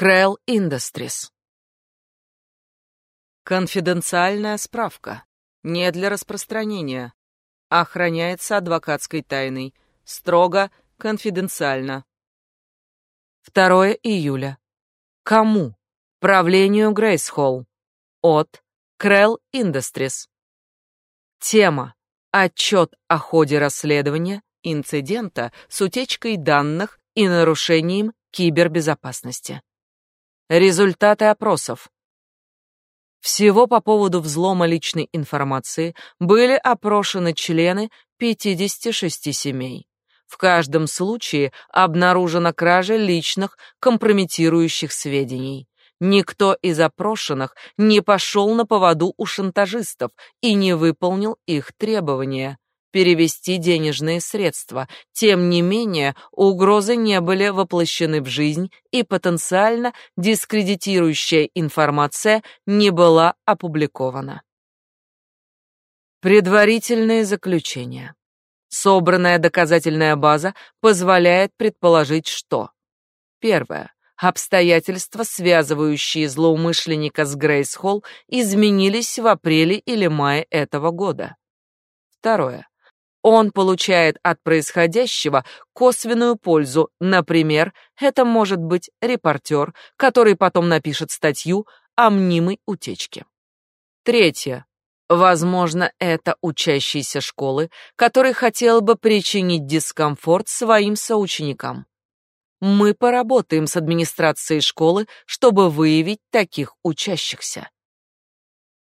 Крell Industries. Конфиденциальная справка. Не для распространения. Охраняется адвокатской тайной. Строго конфиденциально. 2 июля. Кому? Правлению Грейсхолл. От Крell Industries. Тема. Отчет о ходе расследования инцидента с утечкой данных и нарушением кибербезопасности. Результаты опросов. Всего по поводу взлома личной информации были опрошены члены 56 семей. В каждом случае обнаружена кража личных компрометирующих сведений. Никто из опрошенных не пошел на поводу у шантажистов и не выполнил их требования перевести денежные средства. Тем не менее, угрозы не были воплощены в жизнь, и потенциально дискредитирующая информация не была опубликована. Предварительные заключения. Собранная доказательная база позволяет предположить, что Первое. Обстоятельства, связывающие злоумышленника с Грейс Холл, изменились в апреле или мае этого года. Второе. Он получает от происходящего косвенную пользу. Например, это может быть репортер, который потом напишет статью о мнимой утечке. Третье. Возможно, это учащийся школы, который хотел бы причинить дискомфорт своим соученикам. Мы поработаем с администрацией школы, чтобы выявить таких учащихся.